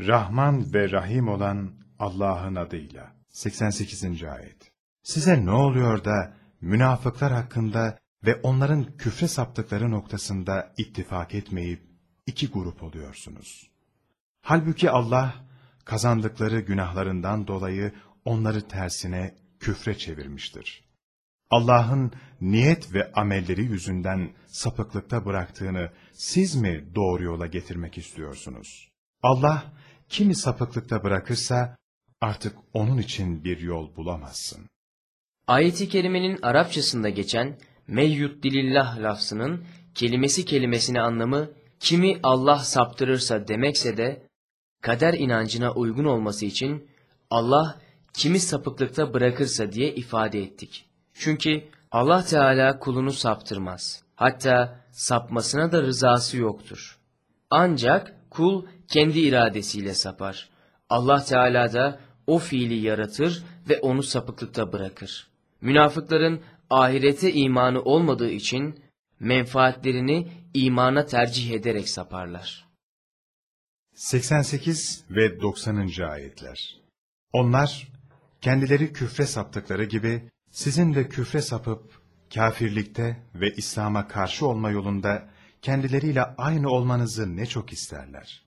Rahman ve Rahim olan Allah'ın adıyla. 88. Ayet. Size ne oluyor da münafıklar hakkında ve onların küfre saptıkları noktasında ittifak etmeyip iki grup oluyorsunuz? Halbuki Allah kazandıkları günahlarından dolayı onları tersine küfre çevirmiştir. Allah'ın niyet ve amelleri yüzünden sapıklıkta bıraktığını siz mi doğru yola getirmek istiyorsunuz? Allah kimi sapıklıkta bırakırsa artık onun için bir yol bulamazsın. Ayet-i kerimenin Arapçasında geçen meyyut dilillah lafzının kelimesi kelimesine anlamı kimi Allah saptırırsa demekse de kader inancına uygun olması için Allah kimi sapıklıkta bırakırsa diye ifade ettik. Çünkü Allah Teala kulunu saptırmaz. Hatta sapmasına da rızası yoktur. Ancak kul kendi iradesiyle sapar. Allah Teala da o fiili yaratır ve onu sapıklıkta bırakır. Münafıkların ahirete imanı olmadığı için menfaatlerini imana tercih ederek saparlar. 88 ve 90. ayetler. Onlar kendileri küfre saptıkları gibi sizin de küfre sapıp kafirlikte ve İslam'a karşı olma yolunda kendileriyle aynı olmanızı ne çok isterler.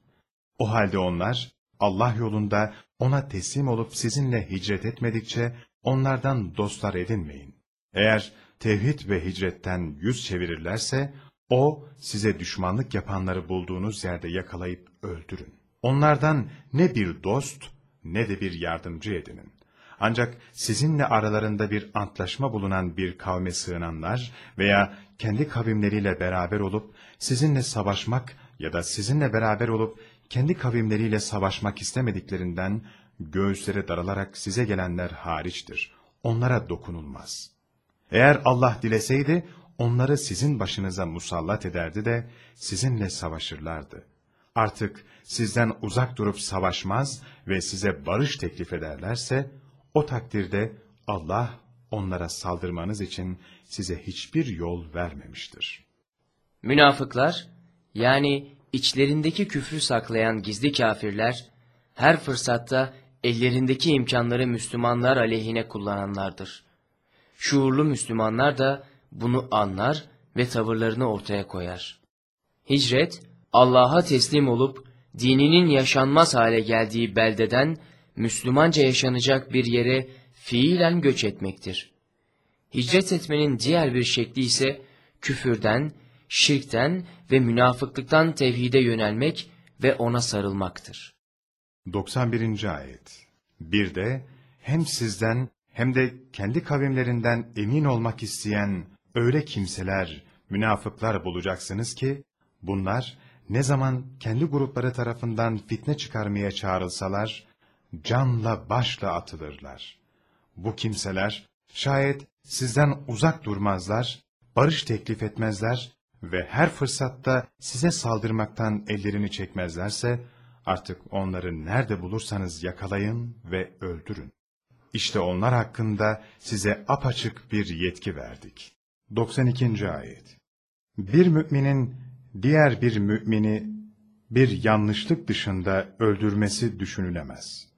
O halde onlar Allah yolunda ona teslim olup sizinle hicret etmedikçe onlardan dostlar edinmeyin. Eğer tevhid ve hicretten yüz çevirirlerse o size düşmanlık yapanları bulduğunuz yerde yakalayıp öldürün. Onlardan ne bir dost ne de bir yardımcı edinin. Ancak sizinle aralarında bir antlaşma bulunan bir kavme sığınanlar veya kendi kavimleriyle beraber olup sizinle savaşmak ya da sizinle beraber olup kendi kavimleriyle savaşmak istemediklerinden göğüsleri daralarak size gelenler hariçtir. Onlara dokunulmaz. Eğer Allah dileseydi onları sizin başınıza musallat ederdi de sizinle savaşırlardı. Artık sizden uzak durup savaşmaz ve size barış teklif ederlerse, o takdirde Allah onlara saldırmanız için size hiçbir yol vermemiştir. Münafıklar, yani içlerindeki küfrü saklayan gizli kafirler, her fırsatta ellerindeki imkanları Müslümanlar aleyhine kullananlardır. Şuurlu Müslümanlar da bunu anlar ve tavırlarını ortaya koyar. Hicret, Allah'a teslim olup dininin yaşanmaz hale geldiği beldeden Müslümanca yaşanacak bir yere fiilen göç etmektir. Hicret etmenin diğer bir şekli ise küfürden, şirkten ve münafıklıktan tevhide yönelmek ve ona sarılmaktır. 91. Ayet Bir de hem sizden hem de kendi kavimlerinden emin olmak isteyen öyle kimseler, münafıklar bulacaksınız ki, bunlar ne zaman kendi grupları tarafından fitne çıkarmaya çağrılsalar, canla başla atılırlar. Bu kimseler şayet sizden uzak durmazlar, barış teklif etmezler ve her fırsatta size saldırmaktan ellerini çekmezlerse, artık onları nerede bulursanız yakalayın ve öldürün. İşte onlar hakkında size apaçık bir yetki verdik. 92. Ayet Bir müminin diğer bir mümini bir yanlışlık dışında öldürmesi düşünülemez.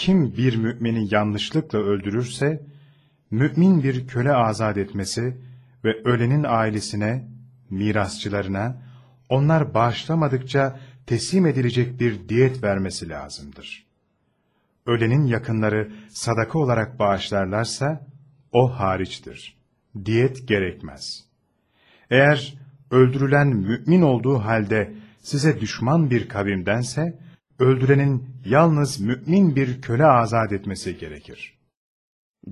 Kim bir mümini yanlışlıkla öldürürse, mümin bir köle azat etmesi ve ölenin ailesine, mirasçılarına, onlar bağışlamadıkça teslim edilecek bir diyet vermesi lazımdır. Ölenin yakınları sadaka olarak bağışlarlarsa, o hariçtir. Diyet gerekmez. Eğer öldürülen mümin olduğu halde size düşman bir kavimdense, öldürenin yalnız mümin bir köle azat etmesi gerekir.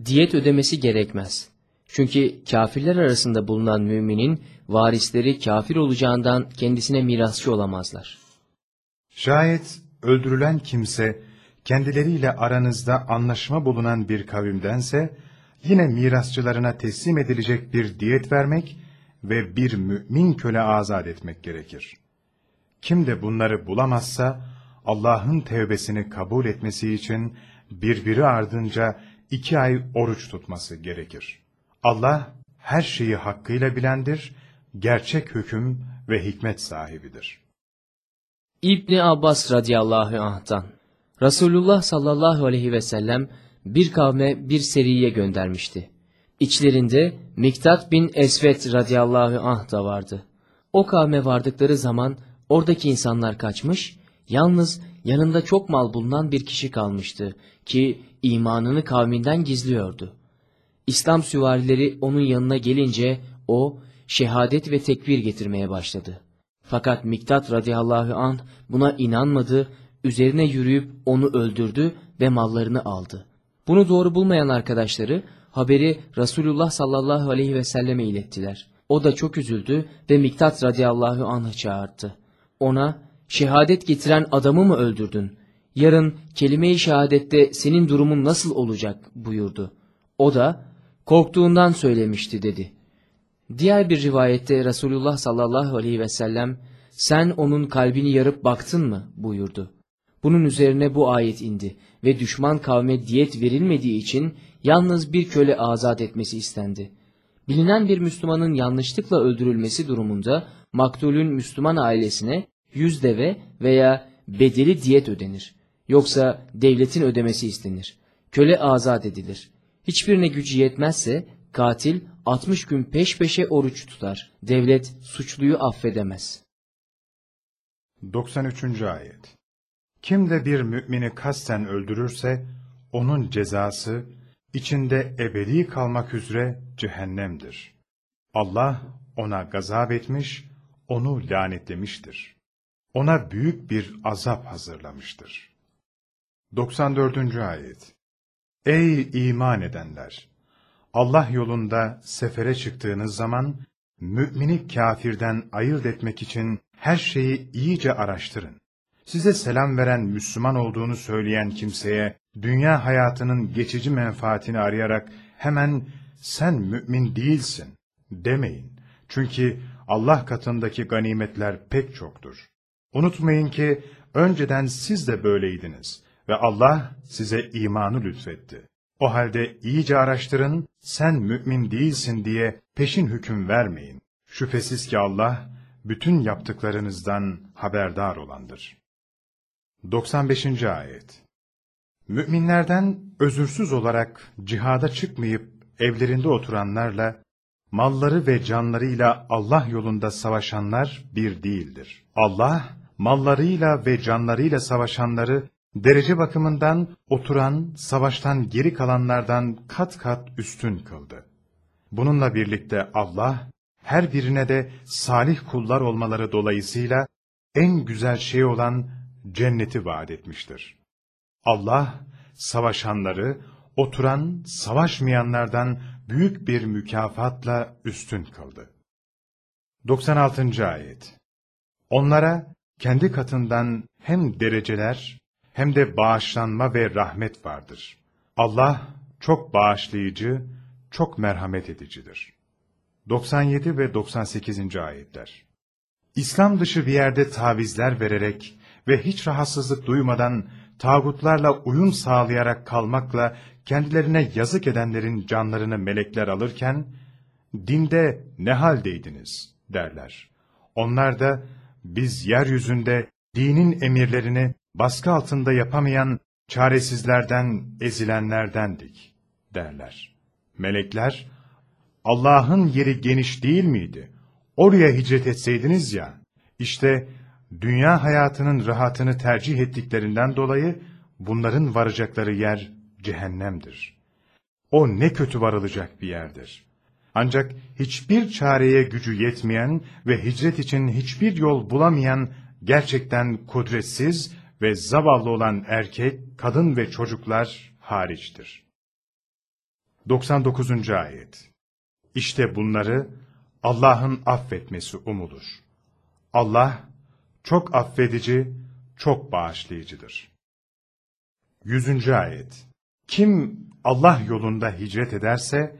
Diyet ödemesi gerekmez. Çünkü kafirler arasında bulunan müminin varisleri kafir olacağından kendisine mirasçı olamazlar. Şayet öldürülen kimse kendileriyle aranızda anlaşma bulunan bir kavimdense, yine mirasçılarına teslim edilecek bir diyet vermek ve bir mümin köle azat etmek gerekir. Kim de bunları bulamazsa, Allah'ın tevbesini kabul etmesi için birbiri ardınca iki ay oruç tutması gerekir. Allah her şeyi hakkıyla bilendir, gerçek hüküm ve hikmet sahibidir. İbni Abbas radıyallahu anh'tan Resulullah sallallahu aleyhi ve sellem bir kavme bir seriye göndermişti. İçlerinde Miktat bin Esvet radıyallahu anh da vardı. O kavme vardıkları zaman oradaki insanlar kaçmış, yalnız yanında çok mal bulunan bir kişi kalmıştı ki imanını kavminden gizliyordu. İslam süvarileri onun yanına gelince o şehadet ve tekbir getirmeye başladı. Fakat Miktat radıyallahu anh buna inanmadı, üzerine yürüyüp onu öldürdü ve mallarını aldı. Bunu doğru bulmayan arkadaşları haberi Resulullah sallallahu aleyhi ve selleme ilettiler. O da çok üzüldü ve Miktat radıyallahu anh'ı çağırdı. Ona şehadet getiren adamı mı öldürdün? Yarın kelime-i şehadette senin durumun nasıl olacak buyurdu. O da korktuğundan söylemişti dedi. Diğer bir rivayette Resulullah sallallahu aleyhi ve sellem sen onun kalbini yarıp baktın mı buyurdu. Bunun üzerine bu ayet indi ve düşman kavme diyet verilmediği için yalnız bir köle azat etmesi istendi. Bilinen bir Müslümanın yanlışlıkla öldürülmesi durumunda maktulün Müslüman ailesine yüz deve veya bedeli diyet ödenir. Yoksa devletin ödemesi istenir. Köle azat edilir. Hiçbirine gücü yetmezse katil 60 gün peş peşe oruç tutar. Devlet suçluyu affedemez. 93. Ayet Kim de bir mümini kasten öldürürse, onun cezası, içinde ebedi kalmak üzere cehennemdir. Allah ona gazap etmiş, onu lanetlemiştir. Ona büyük bir azap hazırlamıştır. 94. Ayet Ey iman edenler! Allah yolunda sefere çıktığınız zaman, mümini kafirden ayırt etmek için her şeyi iyice araştırın. Size selam veren Müslüman olduğunu söyleyen kimseye, dünya hayatının geçici menfaatini arayarak hemen sen mümin değilsin demeyin. Çünkü Allah katındaki ganimetler pek çoktur. Unutmayın ki önceden siz de böyleydiniz ve Allah size imanı lütfetti. O halde iyice araştırın, sen mümin değilsin diye peşin hüküm vermeyin. Şüphesiz ki Allah, bütün yaptıklarınızdan haberdar olandır. 95. Ayet Müminlerden özürsüz olarak cihada çıkmayıp evlerinde oturanlarla, malları ve canlarıyla Allah yolunda savaşanlar bir değildir. Allah, mallarıyla ve canlarıyla savaşanları derece bakımından oturan, savaştan geri kalanlardan kat kat üstün kıldı. Bununla birlikte Allah, her birine de salih kullar olmaları dolayısıyla en güzel şey olan cenneti vaat etmiştir. Allah, savaşanları, oturan, savaşmayanlardan büyük bir mükafatla üstün kıldı. 96. Ayet Onlara kendi katından hem dereceler hem de bağışlanma ve rahmet vardır. Allah çok bağışlayıcı, çok merhamet edicidir. 97 ve 98. ayetler İslam dışı bir yerde tavizler vererek ve hiç rahatsızlık duymadan tağutlarla uyum sağlayarak kalmakla kendilerine yazık edenlerin canlarını melekler alırken, dinde ne haldeydiniz derler. Onlar da biz yeryüzünde dinin emirlerini baskı altında yapamayan çaresizlerden, ezilenlerdendik derler. Melekler, Allah'ın yeri geniş değil miydi? Oraya hicret etseydiniz ya, işte dünya hayatının rahatını tercih ettiklerinden dolayı bunların varacakları yer cehennemdir. O ne kötü varılacak bir yerdir. Ancak hiçbir çareye gücü yetmeyen ve hicret için hiçbir yol bulamayan gerçekten kudretsiz ve zavallı olan erkek, kadın ve çocuklar hariçtir. 99. Ayet İşte bunları Allah'ın affetmesi umulur. Allah çok affedici, çok bağışlayıcıdır. 100. Ayet Kim Allah yolunda hicret ederse,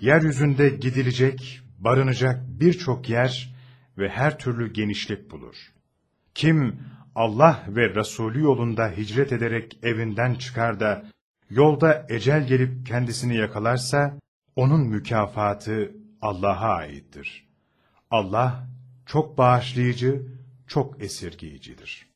yeryüzünde gidilecek, barınacak birçok yer ve her türlü genişlik bulur. Kim Allah ve Resulü yolunda hicret ederek evinden çıkar da, yolda ecel gelip kendisini yakalarsa, onun mükafatı Allah'a aittir. Allah çok bağışlayıcı, çok esirgeyicidir.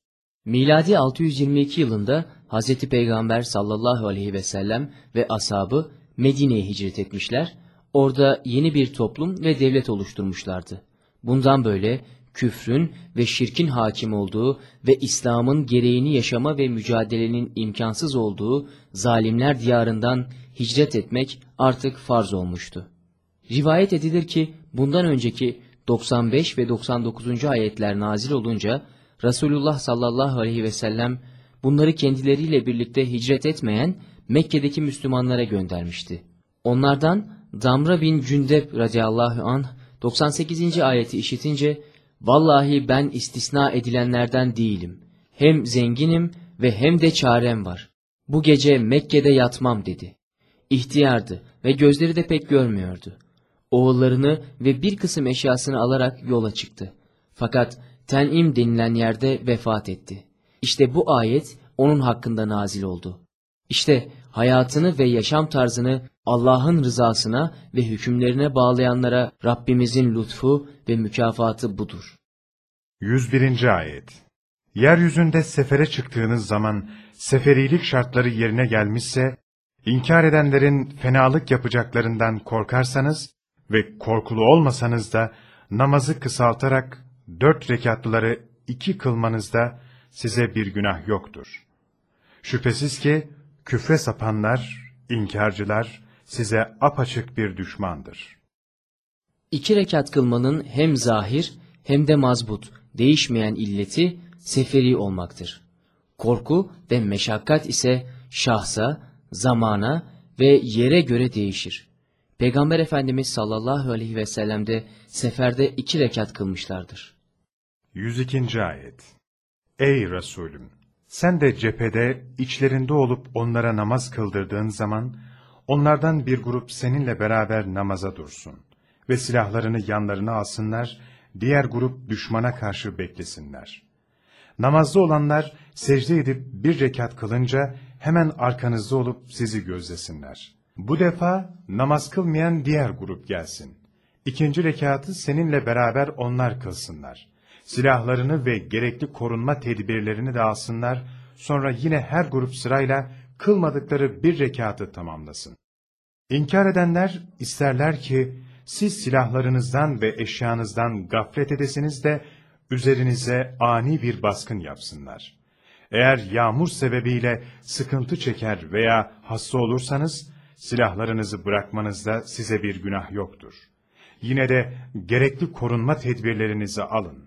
Miladi 622 yılında Hz. Peygamber sallallahu aleyhi ve sellem ve ashabı Medine'ye hicret etmişler, orada yeni bir toplum ve devlet oluşturmuşlardı. Bundan böyle küfrün ve şirkin hakim olduğu ve İslam'ın gereğini yaşama ve mücadelenin imkansız olduğu zalimler diyarından hicret etmek artık farz olmuştu. Rivayet edilir ki bundan önceki 95 ve 99. ayetler nazil olunca Resulullah sallallahu aleyhi ve sellem bunları kendileriyle birlikte hicret etmeyen Mekke'deki Müslümanlara göndermişti. Onlardan Damra bin Cündep radıyallahu anh 98. ayeti işitince Vallahi ben istisna edilenlerden değilim. Hem zenginim ve hem de çarem var. Bu gece Mekke'de yatmam dedi. İhtiyardı ve gözleri de pek görmüyordu. Oğullarını ve bir kısım eşyasını alarak yola çıktı. Fakat Ten'im denilen yerde vefat etti. İşte bu ayet onun hakkında nazil oldu. İşte hayatını ve yaşam tarzını Allah'ın rızasına ve hükümlerine bağlayanlara Rabbimizin lütfu ve mükafatı budur. 101. Ayet Yeryüzünde sefere çıktığınız zaman seferilik şartları yerine gelmişse, inkar edenlerin fenalık yapacaklarından korkarsanız ve korkulu olmasanız da namazı kısaltarak dört rekatlıları iki kılmanızda size bir günah yoktur. Şüphesiz ki küfre sapanlar, inkarcılar size apaçık bir düşmandır. İki rekat kılmanın hem zahir hem de mazbut, değişmeyen illeti seferi olmaktır. Korku ve meşakkat ise şahsa, zamana ve yere göre değişir. Peygamber Efendimiz sallallahu aleyhi ve sellem de seferde iki rekat kılmışlardır. 102. Ayet Ey Resulüm! Sen de cephede içlerinde olup onlara namaz kıldırdığın zaman, onlardan bir grup seninle beraber namaza dursun ve silahlarını yanlarına alsınlar, diğer grup düşmana karşı beklesinler. Namazda olanlar secde edip bir rekat kılınca hemen arkanızda olup sizi gözlesinler. Bu defa namaz kılmayan diğer grup gelsin. İkinci rekatı seninle beraber onlar kılsınlar. Silahlarını ve gerekli korunma tedbirlerini de alsınlar, sonra yine her grup sırayla kılmadıkları bir rekatı tamamlasın. İnkar edenler isterler ki siz silahlarınızdan ve eşyanızdan gaflet edesiniz de üzerinize ani bir baskın yapsınlar. Eğer yağmur sebebiyle sıkıntı çeker veya hasta olursanız, silahlarınızı bırakmanızda size bir günah yoktur. Yine de gerekli korunma tedbirlerinizi alın.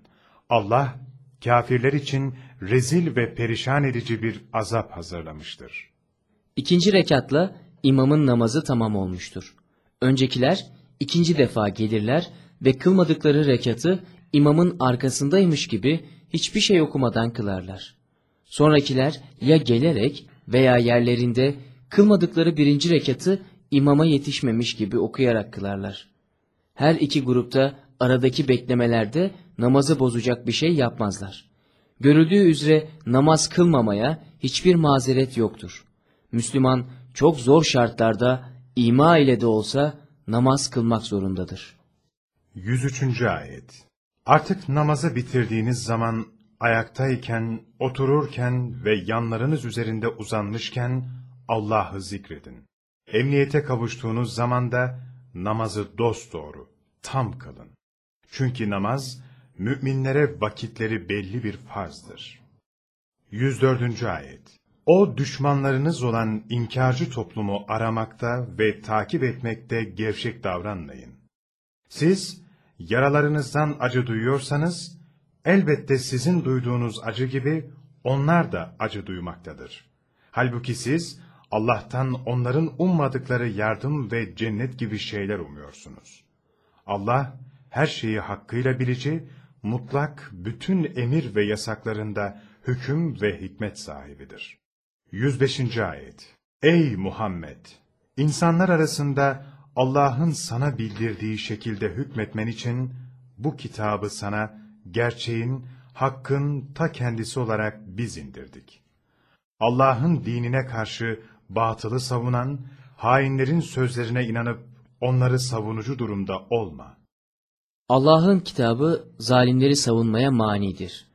Allah, kafirler için rezil ve perişan edici bir azap hazırlamıştır. İkinci rekatla imamın namazı tamam olmuştur. Öncekiler ikinci defa gelirler ve kılmadıkları rekatı imamın arkasındaymış gibi hiçbir şey okumadan kılarlar. Sonrakiler ya gelerek veya yerlerinde kılmadıkları birinci rekatı imama yetişmemiş gibi okuyarak kılarlar. Her iki grupta aradaki beklemelerde namazı bozacak bir şey yapmazlar. Görüldüğü üzere namaz kılmamaya hiçbir mazeret yoktur. Müslüman çok zor şartlarda ima ile de olsa namaz kılmak zorundadır. 103. Ayet Artık namazı bitirdiğiniz zaman ayaktayken, otururken ve yanlarınız üzerinde uzanmışken Allah'ı zikredin. Emniyete kavuştuğunuz zaman da namazı dosdoğru, tam kılın. Çünkü namaz, müminlere vakitleri belli bir farzdır. 104. Ayet O düşmanlarınız olan inkarcı toplumu aramakta ve takip etmekte gevşek davranmayın. Siz, yaralarınızdan acı duyuyorsanız, elbette sizin duyduğunuz acı gibi onlar da acı duymaktadır. Halbuki siz, Allah'tan onların ummadıkları yardım ve cennet gibi şeyler umuyorsunuz. Allah, her şeyi hakkıyla bilici, mutlak bütün emir ve yasaklarında hüküm ve hikmet sahibidir. 105. Ayet Ey Muhammed! İnsanlar arasında Allah'ın sana bildirdiği şekilde hükmetmen için bu kitabı sana gerçeğin, hakkın ta kendisi olarak biz indirdik. Allah'ın dinine karşı batılı savunan, hainlerin sözlerine inanıp onları savunucu durumda olma. Allah'ın kitabı zalimleri savunmaya manidir.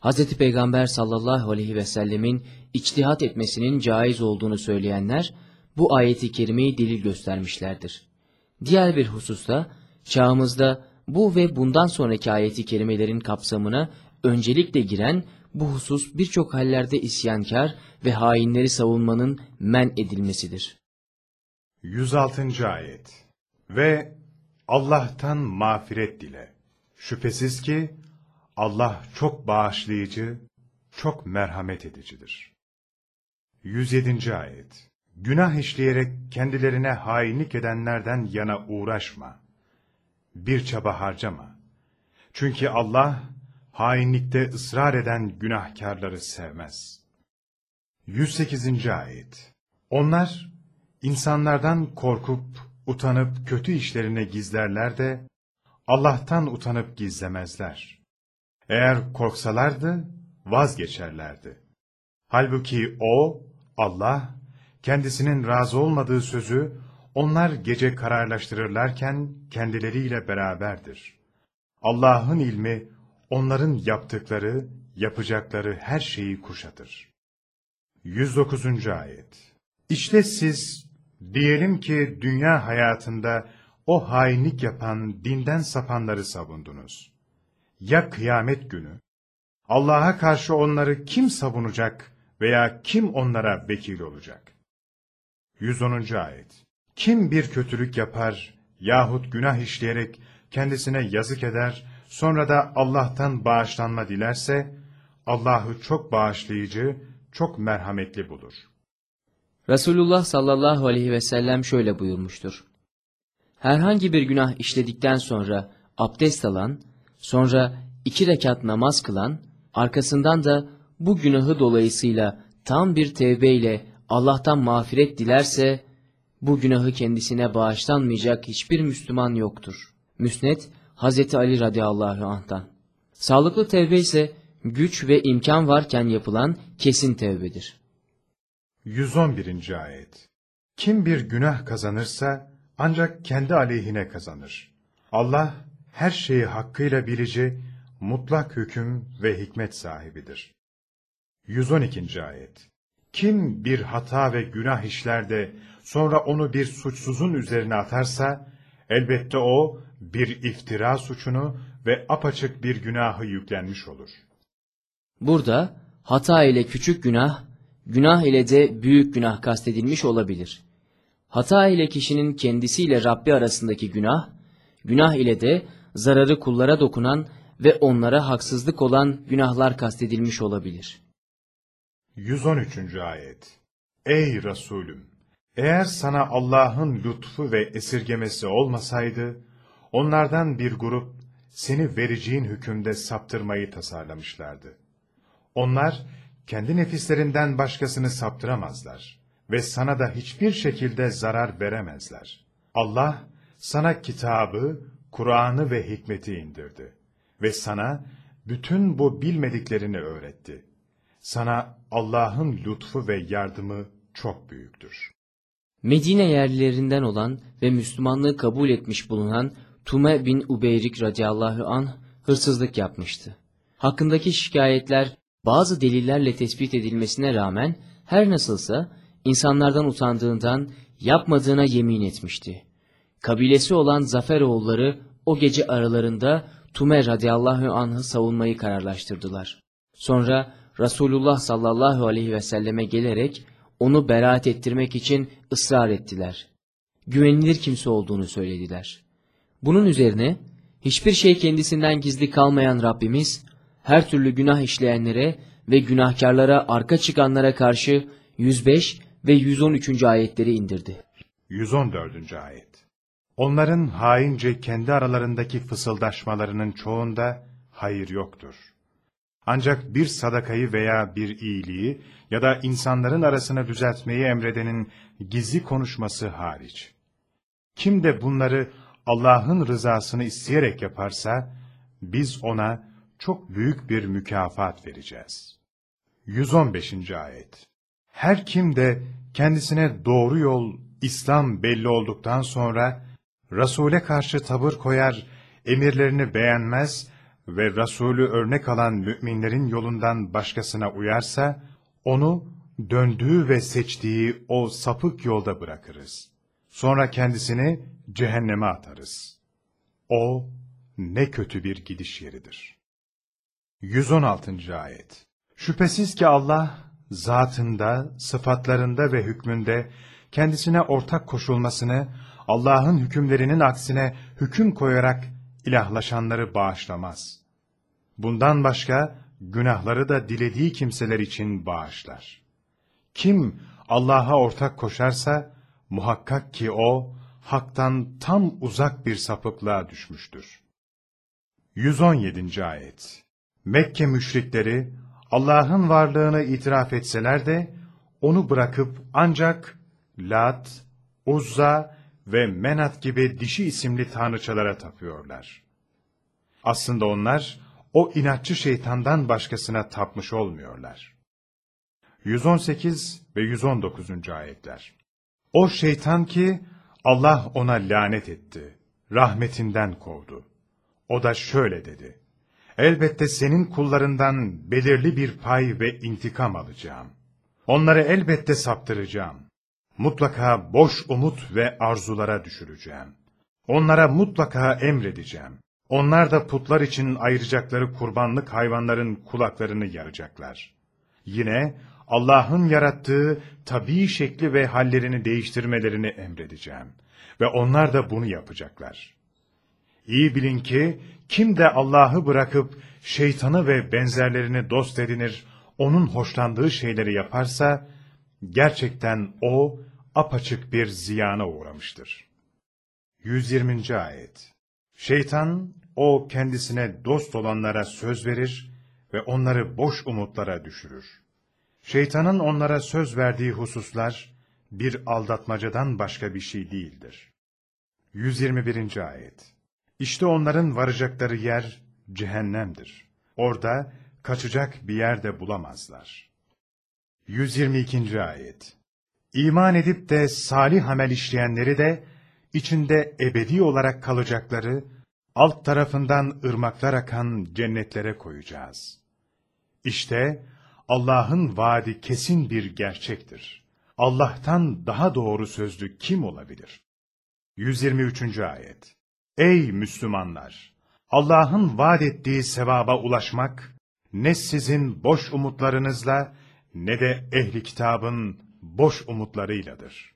Hz. Peygamber sallallahu aleyhi ve sellemin içtihat etmesinin caiz olduğunu söyleyenler, bu ayeti kerimeyi delil göstermişlerdir. Diğer bir hususta, çağımızda bu ve bundan sonraki ayeti kerimelerin kapsamına öncelikle giren bu husus birçok hallerde isyankar ve hainleri savunmanın men edilmesidir. 106. Ayet Ve Allah'tan mağfiret dile. Şüphesiz ki Allah çok bağışlayıcı, çok merhamet edicidir. 107. Ayet Günah işleyerek kendilerine hainlik edenlerden yana uğraşma. Bir çaba harcama. Çünkü Allah, hainlikte ısrar eden günahkarları sevmez. 108. Ayet Onlar, insanlardan korkup, utanıp kötü işlerine gizlerler de, Allah'tan utanıp gizlemezler. Eğer korksalardı, vazgeçerlerdi. Halbuki O, Allah, kendisinin razı olmadığı sözü, onlar gece kararlaştırırlarken kendileriyle beraberdir. Allah'ın ilmi, onların yaptıkları, yapacakları her şeyi kuşatır. 109. Ayet İşte siz, diyelim ki dünya hayatında o hainlik yapan, dinden sapanları savundunuz. Ya kıyamet günü? Allah'a karşı onları kim savunacak veya kim onlara vekil olacak? 110. Ayet Kim bir kötülük yapar yahut günah işleyerek kendisine yazık eder, sonra da Allah'tan bağışlanma dilerse, Allah'ı çok bağışlayıcı, çok merhametli bulur. Resulullah sallallahu aleyhi ve sellem şöyle buyurmuştur. Herhangi bir günah işledikten sonra abdest alan, sonra iki rekat namaz kılan, arkasından da bu günahı dolayısıyla tam bir tevbeyle Allah'tan mağfiret dilerse, bu günahı kendisine bağışlanmayacak hiçbir Müslüman yoktur. Müsnet, Hazreti Ali radıyallahu anh'tan. Sağlıklı tevbe ise güç ve imkan varken yapılan kesin tevbedir. 111. Ayet Kim bir günah kazanırsa ancak kendi aleyhine kazanır. Allah her şeyi hakkıyla bilici, mutlak hüküm ve hikmet sahibidir. 112. Ayet Kim bir hata ve günah işler de sonra onu bir suçsuzun üzerine atarsa, elbette o bir iftira suçunu ve apaçık bir günahı yüklenmiş olur. Burada hata ile küçük günah, günah ile de büyük günah kastedilmiş olabilir. Hata ile kişinin kendisiyle Rabbi arasındaki günah, günah ile de zararı kullara dokunan ve onlara haksızlık olan günahlar kastedilmiş olabilir. 113. Ayet Ey Resulüm! Eğer sana Allah'ın lütfu ve esirgemesi olmasaydı, onlardan bir grup seni vereceğin hükümde saptırmayı tasarlamışlardı. Onlar, kendi nefislerinden başkasını saptıramazlar ve sana da hiçbir şekilde zarar veremezler. Allah, sana kitabı, Kur'an'ı ve hikmeti indirdi ve sana bütün bu bilmediklerini öğretti. Sana Allah'ın lütfu ve yardımı çok büyüktür. Medine yerlilerinden olan ve Müslümanlığı kabul etmiş bulunan Tume bin Ubeyrik radıyallahu anh hırsızlık yapmıştı. Hakkındaki şikayetler bazı delillerle tespit edilmesine rağmen her nasılsa insanlardan utandığından yapmadığına yemin etmişti. Kabilesi olan Zafer oğulları o gece aralarında Tume radıyallahu anh'ı savunmayı kararlaştırdılar. Sonra Resulullah sallallahu aleyhi ve selleme gelerek onu beraat ettirmek için ısrar ettiler. Güvenilir kimse olduğunu söylediler. Bunun üzerine hiçbir şey kendisinden gizli kalmayan Rabbimiz her türlü günah işleyenlere ve günahkarlara arka çıkanlara karşı 105 ve 113. ayetleri indirdi. 114. Ayet Onların haince kendi aralarındaki fısıldaşmalarının çoğunda hayır yoktur. Ancak bir sadakayı veya bir iyiliği ya da insanların arasını düzeltmeyi emredenin gizli konuşması hariç. Kim de bunları Allah'ın rızasını isteyerek yaparsa, biz ona çok büyük bir mükafat vereceğiz. 115. Ayet Her kim de kendisine doğru yol, İslam belli olduktan sonra, Resul'e karşı tavır koyar, emirlerini beğenmez ve Resulü örnek alan müminlerin yolundan başkasına uyarsa, onu döndüğü ve seçtiği o sapık yolda bırakırız. Sonra kendisini cehenneme atarız. O ne kötü bir gidiş yeridir. 116. Ayet Şüphesiz ki Allah, zatında, sıfatlarında ve hükmünde kendisine ortak koşulmasını, Allah'ın hükümlerinin aksine hüküm koyarak ilahlaşanları bağışlamaz. Bundan başka günahları da dilediği kimseler için bağışlar. Kim Allah'a ortak koşarsa, muhakkak ki o, haktan tam uzak bir sapıklığa düşmüştür. 117. Ayet Mekke müşrikleri, Allah'ın varlığını itiraf etseler de, onu bırakıp ancak Lat, Uzza ve Menat gibi dişi isimli tanrıçalara tapıyorlar. Aslında onlar, o inatçı şeytandan başkasına tapmış olmuyorlar. 118 ve 119. ayetler O şeytan ki, Allah ona lanet etti, rahmetinden kovdu. O da şöyle dedi, Elbette senin kullarından belirli bir pay ve intikam alacağım. Onları elbette saptıracağım. Mutlaka boş umut ve arzulara düşüreceğim. Onlara mutlaka emredeceğim. Onlar da putlar için ayıracakları kurbanlık hayvanların kulaklarını yaracaklar. Yine Allah'ın yarattığı tabii şekli ve hallerini değiştirmelerini emredeceğim. Ve onlar da bunu yapacaklar. İyi bilin ki kim de Allah'ı bırakıp şeytanı ve benzerlerini dost edinir, onun hoşlandığı şeyleri yaparsa, gerçekten o apaçık bir ziyana uğramıştır. 120. Ayet Şeytan, o kendisine dost olanlara söz verir ve onları boş umutlara düşürür. Şeytanın onlara söz verdiği hususlar, bir aldatmacadan başka bir şey değildir. 121. Ayet İşte onların varacakları yer cehennemdir. Orada kaçacak bir yer de bulamazlar. 122. Ayet İman edip de salih amel işleyenleri de, içinde ebedi olarak kalacakları, alt tarafından ırmaklar akan cennetlere koyacağız. İşte Allah'ın vaadi kesin bir gerçektir. Allah'tan daha doğru sözlü kim olabilir? 123. Ayet Ey Müslümanlar! Allah'ın vaat ettiği sevaba ulaşmak, ne sizin boş umutlarınızla, ne de ehli kitabın boş umutlarıyladır.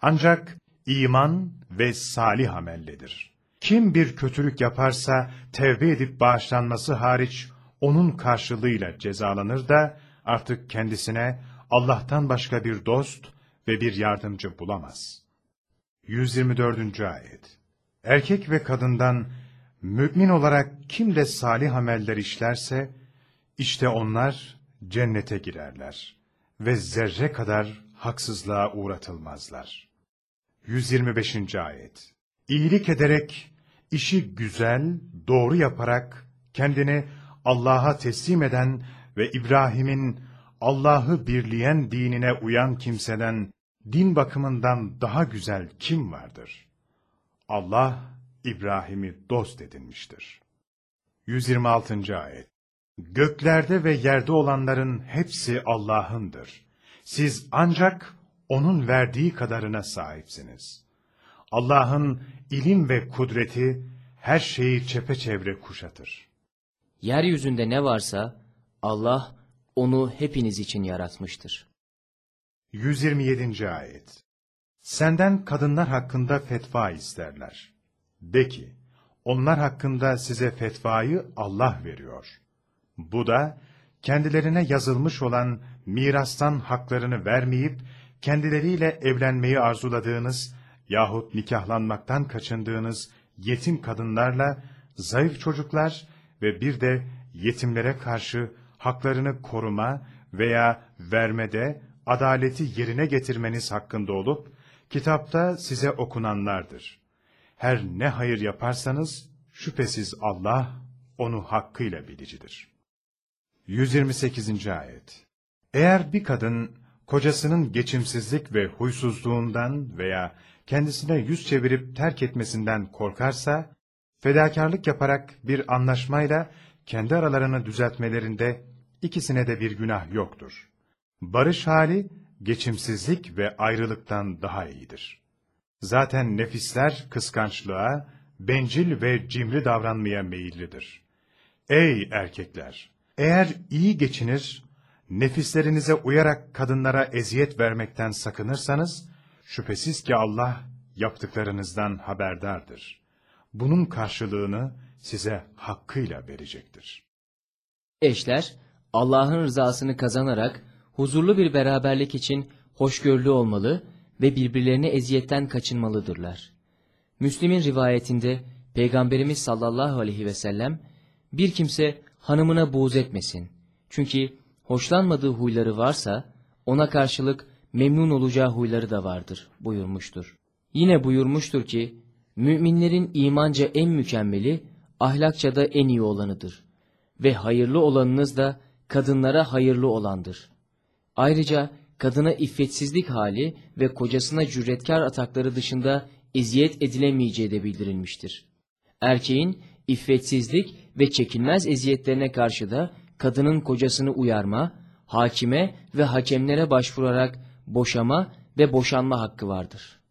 Ancak iman ve salih amelledir. Kim bir kötülük yaparsa, tevbe edip bağışlanması hariç, onun karşılığıyla cezalanır da, artık kendisine Allah'tan başka bir dost ve bir yardımcı bulamaz. 124. Ayet Erkek ve kadından mümin olarak kim de salih ameller işlerse, işte onlar cennete girerler ve zerre kadar haksızlığa uğratılmazlar. 125. Ayet İyilik ederek, işi güzel, doğru yaparak, kendini Allah'a teslim eden ve İbrahim'in Allah'ı birleyen dinine uyan kimseden, din bakımından daha güzel kim vardır? Allah, İbrahim'i dost edinmiştir. 126. Ayet Göklerde ve yerde olanların hepsi Allah'ındır. Siz ancak O'nun verdiği kadarına sahipsiniz. Allah'ın ilim ve kudreti her şeyi çepeçevre kuşatır. Yeryüzünde ne varsa Allah onu hepiniz için yaratmıştır. 127. Ayet Senden kadınlar hakkında fetva isterler. De ki, onlar hakkında size fetvayı Allah veriyor. Bu da, kendilerine yazılmış olan mirastan haklarını vermeyip, kendileriyle evlenmeyi arzuladığınız yahut nikahlanmaktan kaçındığınız yetim kadınlarla, zayıf çocuklar ve bir de yetimlere karşı haklarını koruma veya vermede adaleti yerine getirmeniz hakkında olup, kitapta size okunanlardır. Her ne hayır yaparsanız, şüphesiz Allah onu hakkıyla bilicidir. 128. Ayet Eğer bir kadın, kocasının geçimsizlik ve huysuzluğundan veya kendisine yüz çevirip terk etmesinden korkarsa, fedakarlık yaparak bir anlaşmayla kendi aralarını düzeltmelerinde ikisine de bir günah yoktur. Barış hali, geçimsizlik ve ayrılıktan daha iyidir. Zaten nefisler kıskançlığa, bencil ve cimri davranmaya meyillidir. Ey erkekler! Eğer iyi geçinir, nefislerinize uyarak kadınlara eziyet vermekten sakınırsanız, şüphesiz ki Allah yaptıklarınızdan haberdardır. Bunun karşılığını size hakkıyla verecektir. Eşler, Allah'ın rızasını kazanarak huzurlu bir beraberlik için hoşgörülü olmalı ve birbirlerine eziyetten kaçınmalıdırlar. Müslim'in rivayetinde Peygamberimiz sallallahu aleyhi ve sellem, bir kimse hanımına buğz etmesin. Çünkü hoşlanmadığı huyları varsa, ona karşılık memnun olacağı huyları da vardır buyurmuştur. Yine buyurmuştur ki, müminlerin imanca en mükemmeli, ahlakça da en iyi olanıdır. Ve hayırlı olanınız da kadınlara hayırlı olandır. Ayrıca kadına iffetsizlik hali ve kocasına cüretkar atakları dışında eziyet edilemeyeceği de bildirilmiştir. Erkeğin iffetsizlik ve çekilmez eziyetlerine karşı da kadının kocasını uyarma, hakime ve hakemlere başvurarak boşama ve boşanma hakkı vardır.